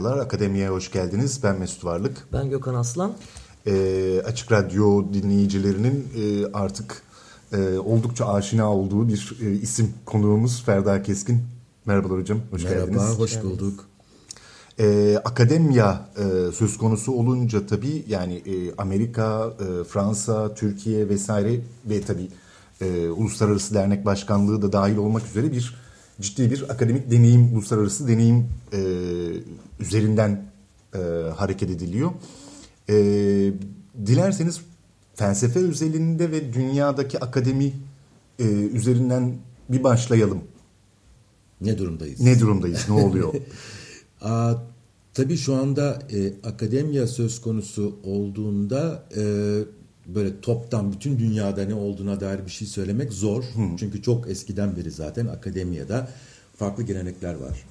Merhabalar, Akademi'ye hoş geldiniz. Ben Mesut Varlık. Ben Gökhan Aslan. E, Açık Radyo dinleyicilerinin e, artık e, oldukça aşina olduğu bir e, isim konuğumuz Ferda Keskin. Merhabalar hocam, hoş Merhaba, geldiniz. Merhaba, hoş bulduk. E, akademya e, söz konusu olunca tabii yani e, Amerika, e, Fransa, Türkiye vesaire ve tabii e, Uluslararası Dernek Başkanlığı da dahil olmak üzere bir ciddi bir akademik deneyim, uluslararası deneyim e, üzerinden e, hareket ediliyor. E, dilerseniz felsefe özelinde ve dünyadaki akademi e, üzerinden bir başlayalım. Ne durumdayız? Ne durumdayız? Ne oluyor? Aa, tabii şu anda e, akademiya söz konusu olduğunda e, böyle toptan bütün dünyada ne olduğuna dair bir şey söylemek zor. Hı. Çünkü çok eskiden beri zaten akademiyada farklı gelenekler var.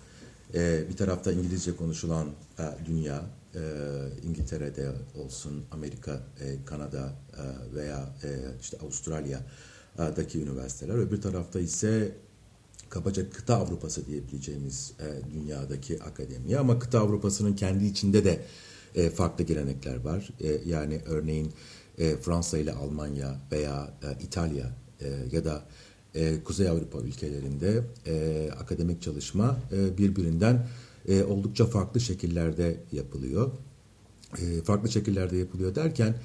E, bir tarafta İngilizce konuşulan e, dünya, e, İngiltere'de olsun, Amerika, e, Kanada e, veya e, işte Avustralya'daki üniversiteler. Öbür tarafta ise kabaca kıta Avrupası diyebileceğimiz e, dünyadaki akademi. Ama kıta Avrupası'nın kendi içinde de e, farklı gelenekler var. E, yani örneğin e, Fransa ile Almanya veya e, İtalya e, ya da e, Kuzey Avrupa ülkelerinde e, akademik çalışma e, birbirinden e, oldukça farklı şekillerde yapılıyor. E, farklı şekillerde yapılıyor derken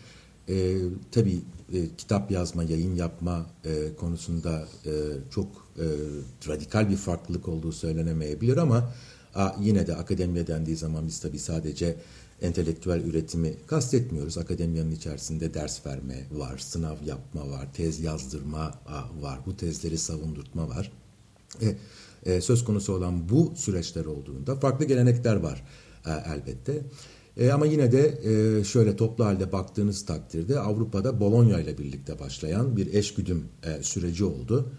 e, tabii e, kitap yazma, yayın yapma e, konusunda e, çok e, radikal bir farklılık olduğu söylenemeyebilir ama yine de akademiye dendiği zaman biz tabii sadece entelektüel üretimi kastetmiyoruz. Akademiyanın içerisinde ders verme var, sınav yapma var, tez yazdırma var, bu tezleri savundurtma var. E, e, söz konusu olan bu süreçler olduğunda farklı gelenekler var e, elbette. E, ama yine de e, şöyle toplu halde baktığınız takdirde Avrupa'da Bologna ile birlikte başlayan bir eşgüdüm e, süreci oldu.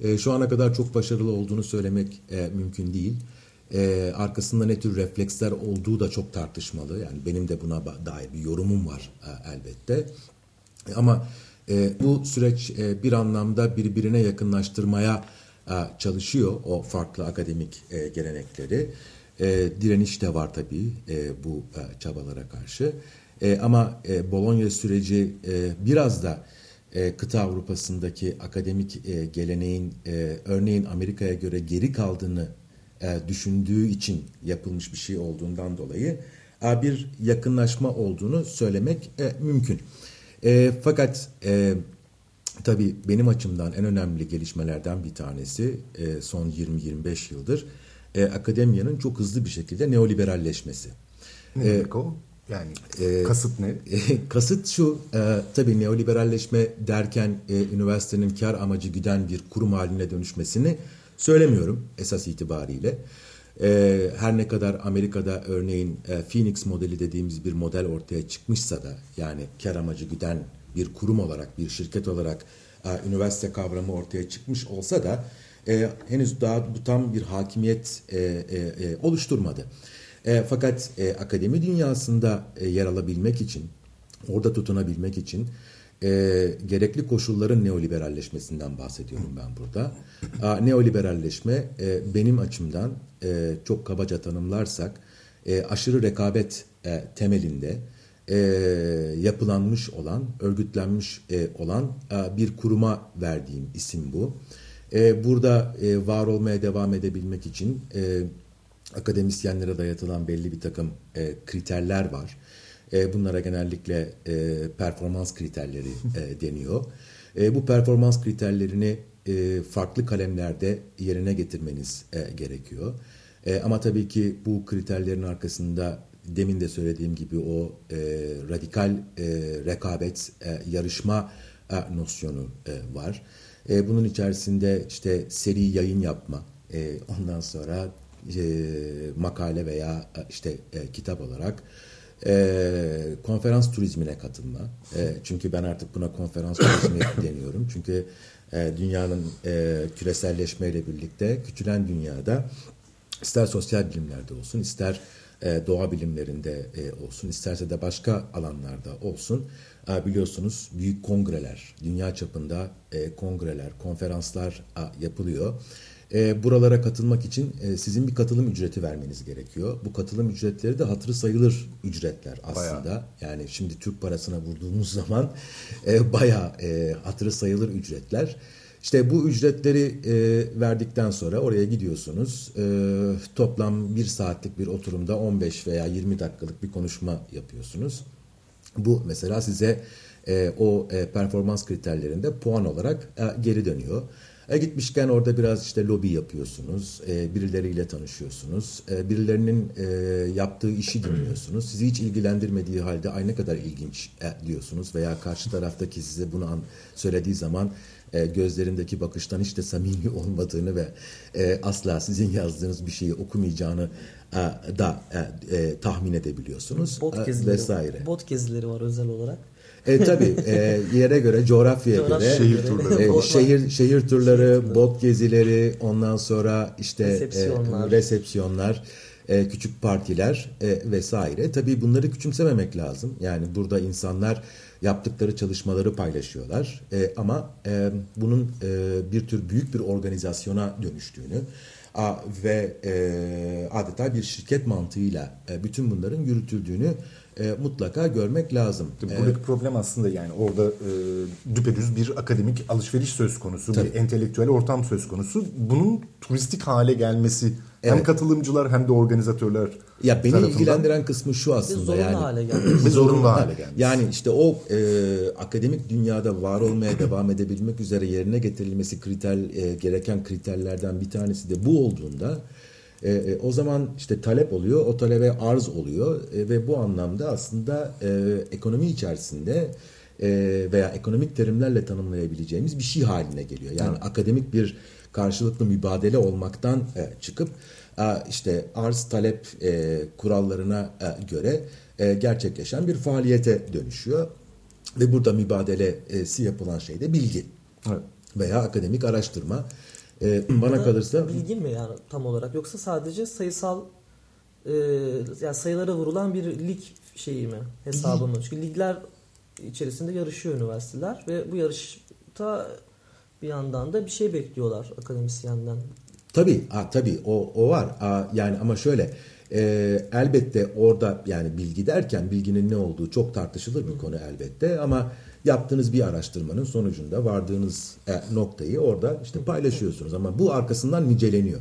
E, şu ana kadar çok başarılı olduğunu söylemek e, mümkün değil. E, arkasında ne tür refleksler olduğu da çok tartışmalı. Yani benim de buna dair bir yorumum var e, elbette. E, ama e, bu süreç e, bir anlamda birbirine yakınlaştırmaya e, çalışıyor o farklı akademik e, gelenekleri. E, direniş de var tabii e, bu e, çabalara karşı. E, ama e, Bologna süreci e, biraz da e, kıta Avrupa'sındaki akademik e, geleneğin e, örneğin Amerika'ya göre geri kaldığını düşündüğü için yapılmış bir şey olduğundan dolayı e, bir yakınlaşma olduğunu söylemek e, mümkün. E, fakat e, tabii benim açımdan en önemli gelişmelerden bir tanesi e, son 20-25 yıldır e, akademiyanın çok hızlı bir şekilde neoliberalleşmesi. Ne e, demek o? Yani e, kasıt ne? E, kasıt şu, e, tabii neoliberalleşme derken e, üniversitenin kar amacı güden bir kurum haline dönüşmesini söylemiyorum esas itibariyle. E, her ne kadar Amerika'da örneğin e, Phoenix modeli dediğimiz bir model ortaya çıkmışsa da yani kar amacı güden bir kurum olarak, bir şirket olarak e, üniversite kavramı ortaya çıkmış olsa da e, henüz daha bu tam bir hakimiyet oluşturmadı. Fakat akademi dünyasında yer alabilmek için, orada tutunabilmek için e, gerekli koşulların neoliberalleşmesinden bahsediyorum ben burada. A, neoliberalleşme e, benim açımdan e, çok kabaca tanımlarsak e, aşırı rekabet e, temelinde e, yapılanmış olan, örgütlenmiş e, olan e, bir kuruma verdiğim isim bu. E, burada e, var olmaya devam edebilmek için e, akademisyenlere dayatılan belli bir takım e, kriterler var. E, bunlara genellikle e, performans kriterleri e, deniyor. Bu performans kriterlerini farklı kalemlerde yerine getirmeniz gerekiyor. Ama tabii ki bu kriterlerin arkasında demin de söylediğim gibi o radikal rekabet, yarışma e, nosyonu var. Bunun içerisinde işte seri yayın yapma, ondan sonra makale veya işte kitap olarak e, konferans turizmine katılma. E, çünkü ben artık buna konferans turizmi deniyorum. Çünkü e, dünyanın e, küreselleşmeyle birlikte küçülen dünyada ister sosyal bilimlerde olsun, ister e, doğa bilimlerinde e, olsun, isterse de başka alanlarda olsun e, biliyorsunuz büyük kongreler, dünya çapında e, kongreler, konferanslar e, yapılıyor. E, buralara katılmak için e, sizin bir katılım ücreti vermeniz gerekiyor. Bu katılım ücretleri de hatırı sayılır ücretler aslında. Bayağı. Yani şimdi Türk parasına vurduğumuz zaman e, bayağı e, hatırı sayılır ücretler. İşte bu ücretleri e, verdikten sonra oraya gidiyorsunuz. E, toplam bir saatlik bir oturumda 15 veya 20 dakikalık bir konuşma yapıyorsunuz. Bu mesela size e, o e, performans kriterlerinde puan olarak e, geri dönüyor. E, gitmişken orada biraz işte lobi yapıyorsunuz, e, birileriyle tanışıyorsunuz, e, birilerinin e, yaptığı işi dinliyorsunuz. Sizi hiç ilgilendirmediği halde ay ne kadar ilginç e, diyorsunuz veya karşı taraftaki size bunu an, söylediği zaman e, gözlerindeki bakıştan hiç de samimi olmadığını ve e, asla sizin yazdığınız bir şeyi okumayacağını e, da e, e, tahmin edebiliyorsunuz Bot e, gezileri, vesaire. Bot gezileri var özel olarak. E tabii e, yere göre, coğrafyaya Coğrafya göre Şehir turları e, şehir şehir turları, bot gezileri, ondan sonra işte Resepsiyonlar. e, resepsiyonlar, e, küçük partiler e, vesaire. Tabii bunları küçümsememek lazım. Yani burada insanlar yaptıkları çalışmaları paylaşıyorlar. E, ama e, bunun e, bir tür büyük bir organizasyona dönüştüğünü a, ve e, adeta bir şirket mantığıyla e, bütün bunların yürütüldüğünü e, mutlaka görmek lazım. Tabii E, Buradaki problem aslında yani orada e, düpedüz bir akademik alışveriş söz konusu, Tabii. bir entelektüel ortam söz konusu. Bunun turistik hale gelmesi hem Evet. katılımcılar hem de organizatörler Ya beni tarafından ilgilendiren kısmı şu Bir aslında zorunlu yani. hale geldi. ve zorunlu Ha, hale gelmesi. Yani işte o e, akademik dünyada var olmaya devam edebilmek üzere yerine getirilmesi kriter e, gereken kriterlerden bir tanesi de bu olduğunda e, e, o zaman işte talep oluyor, o talebe arz oluyor e, ve bu anlamda aslında e, ekonomi içerisinde e, veya ekonomik terimlerle tanımlayabileceğimiz bir şey haline geliyor. Yani akademik bir karşılıklı mübadele olmaktan e, çıkıp e, işte arz talep e, kurallarına e, göre e, gerçekleşen bir faaliyete dönüşüyor. Ve burada mübadelesi yapılan şey de bilgi Evet. veya akademik araştırma. E, bana Burada kalırsa bilgi mi yani tam olarak yoksa sadece sayısal e, yani sayılara vurulan bir lig şeyi mi hesabı mı? Çünkü ligler içerisinde yarışıyor üniversiteler ve bu yarışta bir yandan da bir şey bekliyorlar akademisyenden. Tabii, ha, tabii o, o var. Ha, yani ama şöyle e, elbette orada yani bilgi derken bilginin ne olduğu çok tartışılır bir konu elbette ama yaptığınız bir araştırmanın sonucunda vardığınız e, noktayı orada işte paylaşıyorsunuz ama bu arkasından niceleniyor.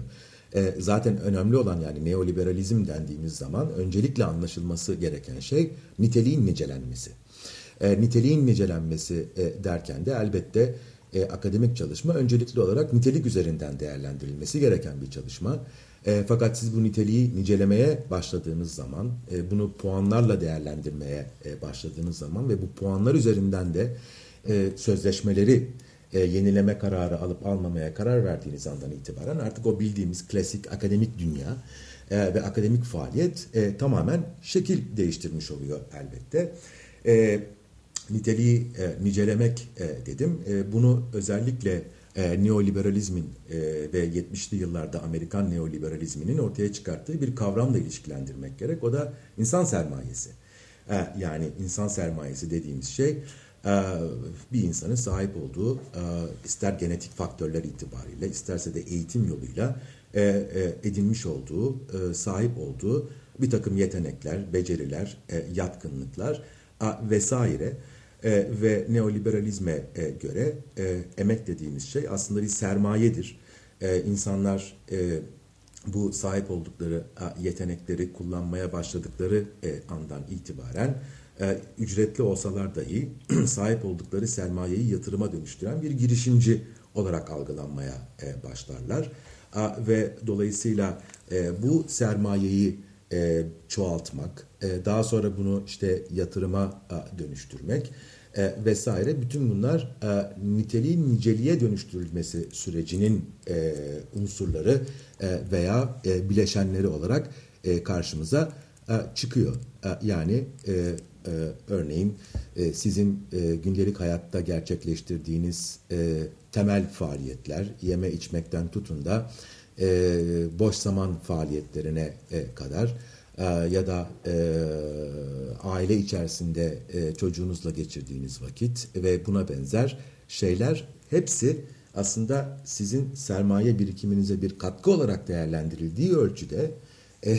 E, zaten önemli olan yani neoliberalizm dendiğimiz zaman öncelikle anlaşılması gereken şey niteliğin nicelenmesi. E, niteliğin nicelenmesi e, derken de elbette e, akademik çalışma öncelikli olarak nitelik üzerinden değerlendirilmesi gereken bir çalışma. E, fakat siz bu niteliği nicelemeye başladığınız zaman, e, bunu puanlarla değerlendirmeye e, başladığınız zaman ve bu puanlar üzerinden de e, sözleşmeleri e, yenileme kararı alıp almamaya karar verdiğiniz andan itibaren artık o bildiğimiz klasik akademik dünya e, ve akademik faaliyet e, tamamen şekil değiştirmiş oluyor elbette. E, niteliği e, nicelemek e, dedim. E, bunu özellikle e, neoliberalizmin e, ve 70'li yıllarda Amerikan neoliberalizminin ortaya çıkarttığı bir kavramla ilişkilendirmek gerek. O da insan sermayesi. E, yani insan sermayesi dediğimiz şey e, bir insanın sahip olduğu e, ister genetik faktörler itibariyle isterse de eğitim yoluyla e, edinmiş olduğu, sahip olduğu bir takım yetenekler, beceriler, yatkınlıklar vesaire e, ve neoliberalizme e, göre e, emek dediğimiz şey aslında bir sermayedir. E, insanlar e, bu sahip oldukları yetenekleri kullanmaya başladıkları e, andan itibaren e, ücretli olsalar dahi sahip oldukları sermayeyi yatırıma dönüştüren bir girişimci olarak algılanmaya e, başlarlar. A, ve dolayısıyla e, bu sermayeyi e, çoğaltmak, e, daha sonra bunu işte yatırıma e, dönüştürmek e, vesaire bütün bunlar e, niteliğin niceliğe dönüştürülmesi sürecinin e, unsurları e, veya e, bileşenleri olarak e, karşımıza e, çıkıyor. E, yani e, e, örneğin e, sizin e, gündelik hayatta gerçekleştirdiğiniz e, temel faaliyetler, yeme içmekten tutun da e, boş zaman faaliyetlerine e, kadar. E, ya da e, aile içerisinde e, çocuğunuzla geçirdiğiniz vakit ve buna benzer şeyler hepsi aslında sizin sermaye birikiminize bir katkı olarak değerlendirildiği ölçüde e,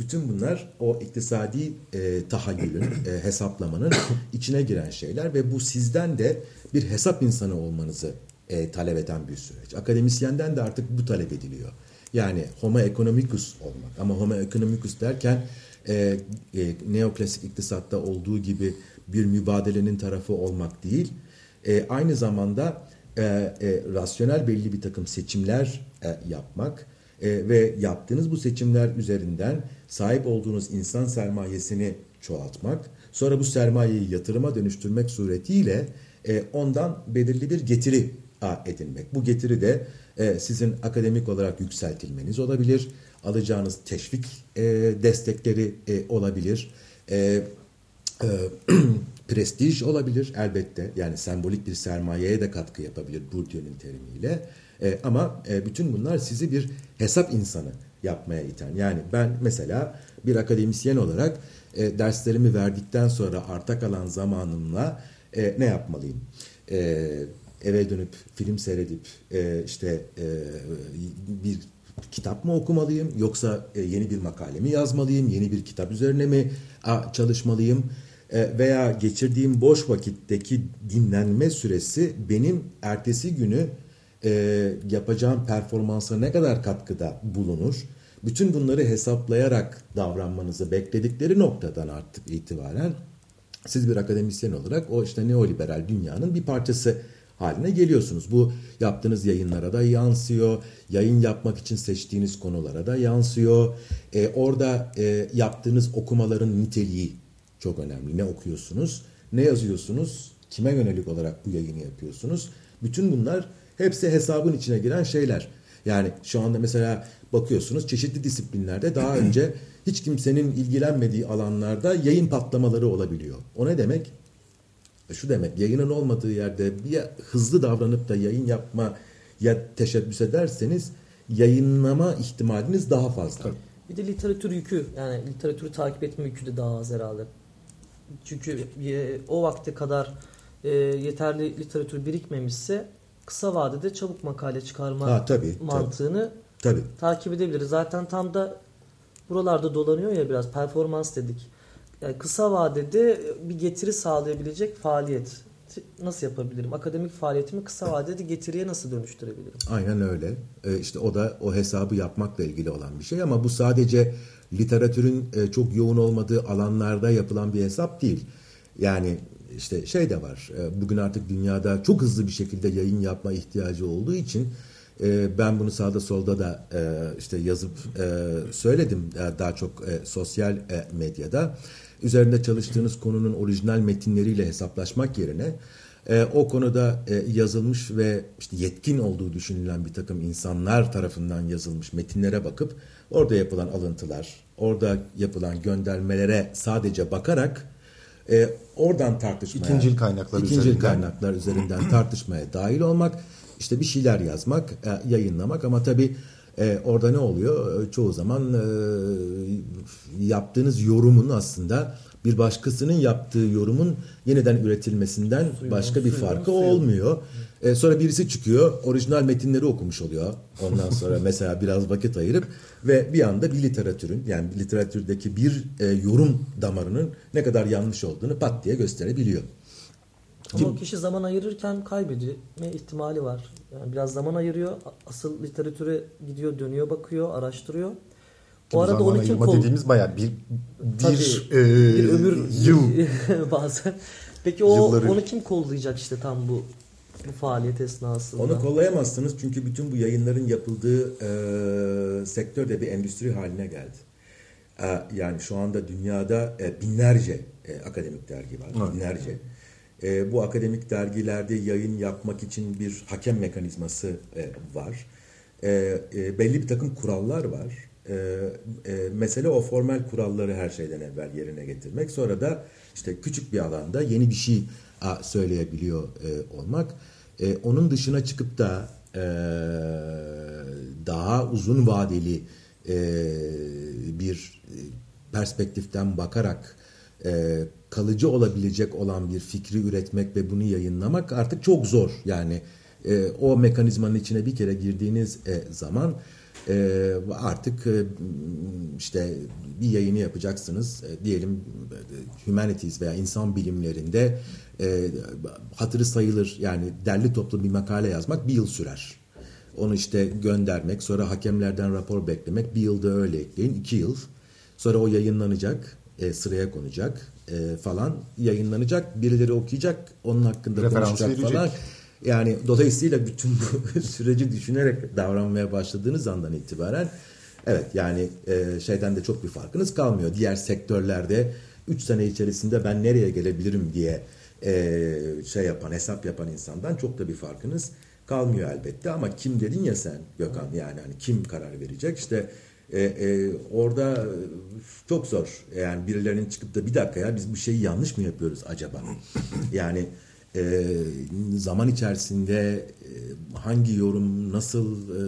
bütün bunlar o iktisadi e, tahayyülün, e, hesaplamanın içine giren şeyler ve bu sizden de bir hesap insanı olmanızı e, talep eden bir süreç. Akademisyenden de artık bu talep ediliyor. Yani homo economicus olmak. Ama homo economicus derken e, e, neoklasik iktisatta olduğu gibi bir mübadelenin tarafı olmak değil. E, aynı zamanda e, e, rasyonel belli bir takım seçimler e, yapmak e, ve yaptığınız bu seçimler üzerinden sahip olduğunuz insan sermayesini çoğaltmak, sonra bu sermayeyi yatırıma dönüştürmek suretiyle e, ondan belirli bir getiri edinmek. Bu getiri de e, sizin akademik olarak yükseltilmeniz olabilir, alacağınız teşvik e, destekleri e, olabilir, e, e, prestij olabilir elbette. Yani sembolik bir sermayeye de katkı yapabilir Bourdieu'nun terimiyle. E, ama e, bütün bunlar sizi bir hesap insanı yapmaya iten. Yani ben mesela bir akademisyen olarak e, derslerimi verdikten sonra arta kalan zamanımla e, ne yapmalıyım? E, eve dönüp film seyredip e, işte e, bir kitap mı okumalıyım yoksa e, yeni bir makale mi yazmalıyım, yeni bir kitap üzerine mi a, çalışmalıyım e, veya geçirdiğim boş vakitteki dinlenme süresi benim ertesi günü e, yapacağım performansa ne kadar katkıda bulunur? Bütün bunları hesaplayarak davranmanızı bekledikleri noktadan artık itibaren siz bir akademisyen olarak o işte neoliberal dünyanın bir parçası haline geliyorsunuz. Bu yaptığınız yayınlara da yansıyor. Yayın yapmak için seçtiğiniz konulara da yansıyor. E, orada e, yaptığınız okumaların niteliği çok önemli. Ne okuyorsunuz? Ne yazıyorsunuz? Kime yönelik olarak bu yayını yapıyorsunuz? Bütün bunlar hepsi hesabın içine giren şeyler. Yani şu anda mesela bakıyorsunuz çeşitli disiplinlerde daha önce hiç kimsenin ilgilenmediği alanlarda yayın patlamaları olabiliyor. O ne demek? E, şu demek yayının olmadığı yerde bir hızlı davranıp da yayın yapma ya teşebbüs ederseniz yayınlama ihtimaliniz daha fazla. Bir de literatür yükü yani literatürü takip etme yükü de daha az herhalde. Çünkü o vakte kadar e, yeterli literatür birikmemişse kısa vadede çabuk makale çıkarma ha, tabii, mantığını tabii. takip edebiliriz. Zaten tam da buralarda dolanıyor ya biraz performans dedik. Yani kısa vadede bir getiri sağlayabilecek faaliyet nasıl yapabilirim? Akademik faaliyetimi kısa vadede getiriye nasıl dönüştürebilirim? Aynen öyle. Ee, işte o da o hesabı yapmakla ilgili olan bir şey ama bu sadece literatürün e, çok yoğun olmadığı alanlarda yapılan bir hesap değil. Yani işte şey de var. E, bugün artık dünyada çok hızlı bir şekilde yayın yapma ihtiyacı olduğu için e, ben bunu sağda solda da işte yazıp söyledim daha çok sosyal medyada. Üzerinde çalıştığınız konunun orijinal metinleriyle hesaplaşmak yerine o konuda yazılmış ve işte yetkin olduğu düşünülen bir takım insanlar tarafından yazılmış metinlere bakıp orada yapılan alıntılar, orada yapılan göndermelere sadece bakarak e, oradan tartışmaya, ikincil kaynaklar ikincil üzerinden, kaynaklar üzerinden tartışmaya dahil olmak, işte bir şeyler yazmak, e, yayınlamak. Ama tabii e, orada ne oluyor? E, çoğu zaman e, yaptığınız yorumun aslında bir başkasının yaptığı yorumun yeniden üretilmesinden suyun, başka bir suyun, farkı suyun. olmuyor. E, sonra birisi çıkıyor, orijinal metinleri okumuş oluyor. Ondan sonra mesela biraz vakit ayırıp ve bir anda bir literatürün yani bir literatürdeki bir e, yorum damarının ne kadar yanlış olduğunu pat diye gösterebiliyor. Ama o kişi zaman ayırırken kaybetme ihtimali var. Yani biraz zaman ayırıyor. Asıl literatüre gidiyor, dönüyor, bakıyor, araştırıyor. O arada onu kim kol... dediğimiz bayağı bir bir, Tabii, e, bir ömür yıl bazen. Peki o Yılları... onu kim kollayacak işte tam bu bu faaliyet esnasında? Onu kollayamazsınız çünkü bütün bu yayınların yapıldığı e, sektör de bir endüstri haline geldi. E, yani şu anda dünyada e, binlerce e, akademik dergi var. Evet. Binlerce. E, bu akademik dergilerde yayın yapmak için bir hakem mekanizması e, var. E, e, belli bir takım kurallar var. E, e, mesele o formal kuralları her şeyden evvel yerine getirmek. Sonra da işte küçük bir alanda yeni bir şey söyleyebiliyor e, olmak. E, onun dışına çıkıp da e, daha uzun vadeli e, bir perspektiften bakarak e, kalıcı olabilecek olan bir fikri üretmek ve bunu yayınlamak artık çok zor. Yani e, o mekanizmanın içine bir kere girdiğiniz e, zaman e, artık e, işte bir yayını yapacaksınız. E, diyelim humanities veya insan bilimlerinde e, hatırı sayılır yani derli toplu bir makale yazmak bir yıl sürer. Onu işte göndermek, sonra hakemlerden rapor beklemek, bir yılda öyle ekleyin, iki yıl. Sonra o yayınlanacak, e, sıraya konacak e, falan, yayınlanacak, birileri okuyacak, onun hakkında Referans konuşacak verecek. falan. Yani dolayısıyla bütün bu süreci düşünerek davranmaya başladığınız andan itibaren evet yani e, şeyden de çok bir farkınız kalmıyor. Diğer sektörlerde 3 sene içerisinde ben nereye gelebilirim diye e, şey yapan, hesap yapan insandan çok da bir farkınız kalmıyor elbette. Ama kim dedin ya sen Gökhan yani hani kim karar verecek? İşte e, e, orada çok zor. Yani birilerinin çıkıp da bir dakika ya biz bu şeyi yanlış mı yapıyoruz acaba? Yani e, zaman içerisinde e, hangi yorum nasıl e,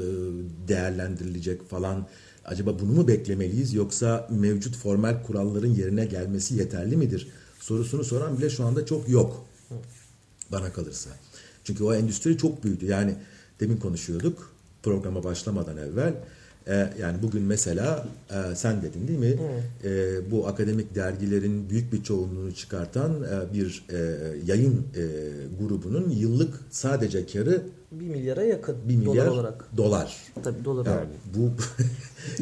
değerlendirilecek falan acaba bunu mu beklemeliyiz yoksa mevcut formal kuralların yerine gelmesi yeterli midir sorusunu soran bile şu anda çok yok bana kalırsa. Çünkü o endüstri çok büyüdü. Yani demin konuşuyorduk programa başlamadan evvel. E, yani bugün mesela e, sen dedin değil mi? E, bu akademik dergilerin büyük bir çoğunluğunu çıkartan e, bir e, yayın e, grubunun yıllık sadece karı 1 milyara yakın 1 milyar dolar olarak. dolar. Tabii dolar Yani olarak. bu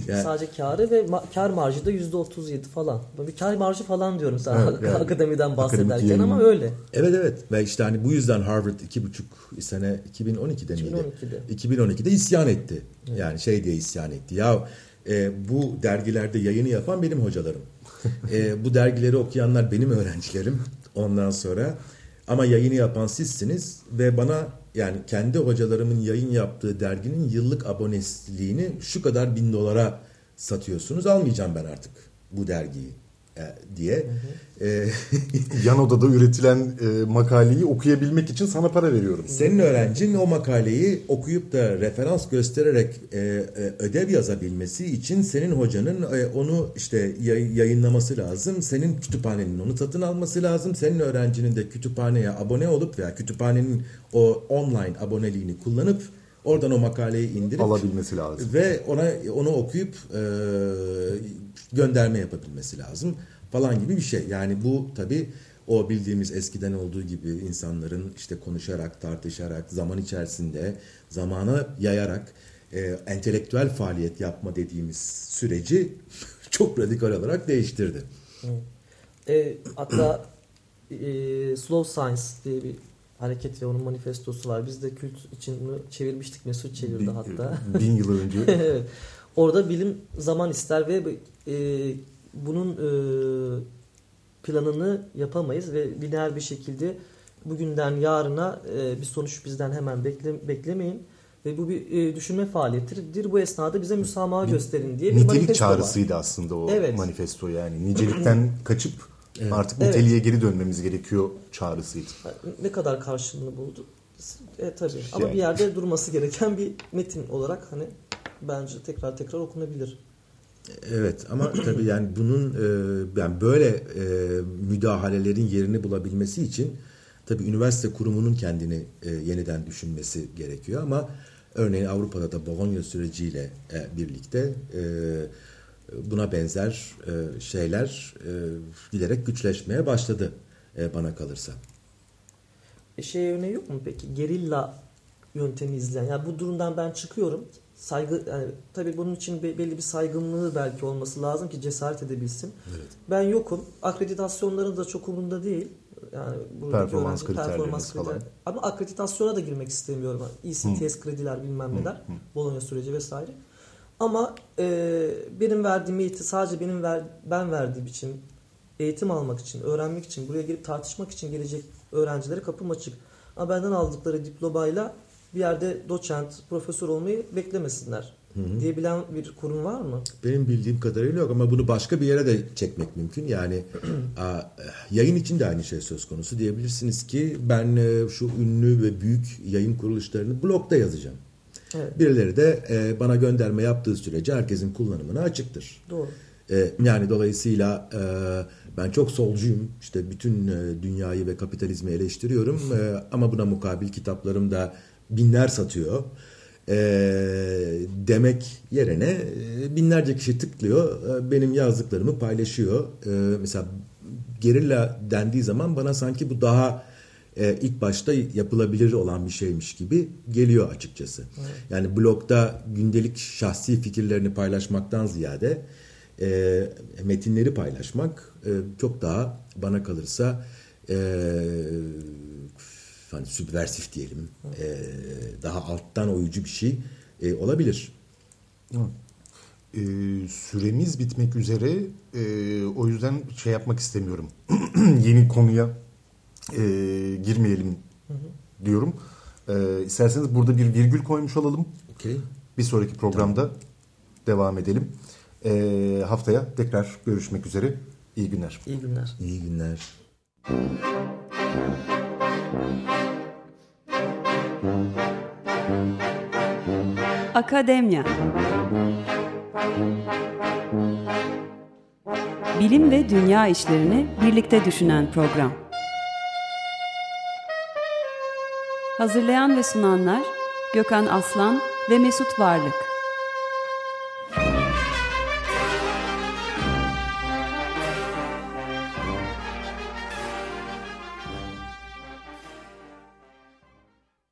yani, Sadece karı ve ma- kar marjı da %37 falan. Bir kar marjı falan diyorum sana Evet, yani akademiden bahsederken yayın- ama öyle. Evet evet ve işte hani bu yüzden Harvard iki buçuk sene 2012'de miydi? 2012'de. 2012'de isyan etti. Yani şey diye isyan etti. Ya e, bu dergilerde yayını yapan benim hocalarım. E, bu dergileri okuyanlar benim öğrencilerim. Ondan sonra ama yayını yapan sizsiniz ve bana yani kendi hocalarımın yayın yaptığı derginin yıllık abonesliğini şu kadar bin dolara satıyorsunuz. Almayacağım ben artık bu dergiyi e, diye. E, Yan odada üretilen e, makaleyi okuyabilmek için sana para veriyorum. Senin öğrencin o makaleyi okuyup da referans göstererek e, e, ödev yazabilmesi için senin hocanın e, onu işte yay- yayınlaması lazım. Senin kütüphanenin onu satın alması lazım. Senin öğrencinin de kütüphaneye abone olup veya kütüphanenin o online aboneliğini kullanıp oradan o makaleyi indirip Alabilmesi lazım. ve ona onu okuyup e, gönderme yapabilmesi lazım falan gibi bir şey. Yani bu tabi o bildiğimiz eskiden olduğu gibi insanların işte konuşarak, tartışarak, zaman içerisinde zamana yayarak e, entelektüel faaliyet yapma dediğimiz süreci çok radikal olarak değiştirdi. E, hatta e, Slow Science diye bir hareket ve onun manifestosu var. Biz de kült için bunu çevirmiştik. Mesut çevirdi Bin, hatta. bin yıl önce. evet. Orada bilim zaman ister ve e, bunun e, planını yapamayız ve lineer bir şekilde bugünden yarına e, bir sonuç bizden hemen bekle, beklemeyin ve bu bir e, düşünme faaliyetidir. Bu esnada bize müsamaha gösterin diye bir Nitelik manifesto var. çağrısıydı aslında o Evet. manifesto yani. Nicelikten kaçıp artık Evet. niteliğe geri dönmemiz gerekiyor çağrısıydı. Ne kadar karşılığını buldu? E, tabii. Ama Yani. bir yerde durması gereken bir metin olarak hani bence tekrar tekrar okunabilir. Evet ama tabii yani bunun e, yani böyle e, müdahalelerin yerini bulabilmesi için tabii üniversite kurumunun kendini e, yeniden düşünmesi gerekiyor ama örneğin Avrupa'da da Bologna süreciyle e, birlikte e, buna benzer e, şeyler e, giderek güçleşmeye başladı e, bana kalırsa. E şey örneği yok mu peki? Gerilla yöntemi izleyen. Yani bu durumdan ben çıkıyorum. Saygı yani tabii bunun için be- belli bir saygınlığı belki olması lazım ki cesaret edebilsin. Evet. Ben yokum. Akreditasyonları da çok umurumda değil. Yani Performans kriterleriniz falan. kriter- Ama akreditasyona da girmek istemiyorum. ECTS krediler bilmem neler. Bologna süreci vesaire. Ama e, benim verdiğim eğitim sadece benim ver, ben verdiğim için eğitim almak için, öğrenmek için, buraya girip tartışmak için gelecek öğrencilere kapım açık. Ama benden aldıkları diplomayla bir yerde doçent, profesör olmayı beklemesinler. Diyebilen bir kurum var mı? Benim bildiğim kadarıyla yok ama bunu başka bir yere de çekmek mümkün. Yani a, yayın için de aynı şey söz konusu. Diyebilirsiniz ki ben e, şu ünlü ve büyük yayın kuruluşlarını blogda yazacağım. Evet. Birileri de e, bana gönderme yaptığı sürece herkesin kullanımına açıktır. Doğru. E, yani dolayısıyla e, ben çok solcuyum. İşte bütün e, dünyayı ve kapitalizmi eleştiriyorum. E, ama buna mukabil kitaplarım da binler satıyor. e, demek yerine e, binlerce kişi tıklıyor. E, benim yazdıklarımı paylaşıyor. E, mesela gerilla dendiği zaman bana sanki bu daha e, ilk başta yapılabilir olan bir şeymiş gibi geliyor açıkçası. Evet. Yani blogda gündelik şahsi fikirlerini paylaşmaktan ziyade e, metinleri paylaşmak e, çok daha bana kalırsa e, hani sübversif diyelim e, daha alttan oyucu bir şey e, olabilir. Evet. E, süremiz bitmek üzere e, o yüzden şey yapmak istemiyorum yeni konuya e, girmeyelim hı hı. diyorum. E, isterseniz burada bir virgül koymuş olalım. Okay. Bir sonraki programda tamam. devam edelim. E, haftaya tekrar görüşmek üzere. İyi günler. İyi günler. İyi günler. Akademya Bilim ve dünya işlerini birlikte düşünen program. Hazırlayan ve sunanlar Gökhan Aslan ve Mesut Varlık.